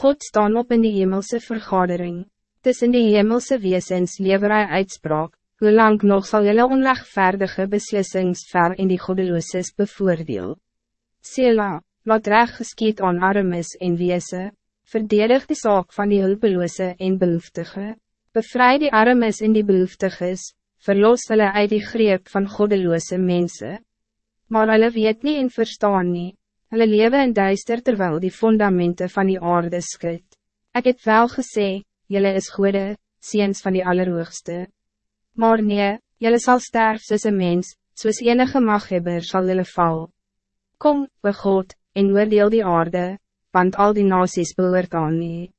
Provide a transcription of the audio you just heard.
God staan op in die hemelse vergadering. Tussen die hemelse wezens lever hy uitspraak, hoe lang nog zal jylle onrechtvaardige beslissings ver in die godelooses bevoordeel. Sela, laat recht geskiet aan armes en weese, verdedig die zaak van die hulpeloose en behoeftige, bevrij die armes en die behoeftiges, verlos hulle uit die greep van godeloose mensen. Maar hulle weet niet en verstaan niet. Hulle lewe in duister terwijl die fundamenten van die aarde skud. Ik heb wel gesê, jullie is goede, ziens van die Allerhoogste. Maar nee, jullie zal sterven soos een mens, soos enige maghebber sal jullie val. Kom, we God, en oordeel die aarde, want al die nasies behoort aan nie.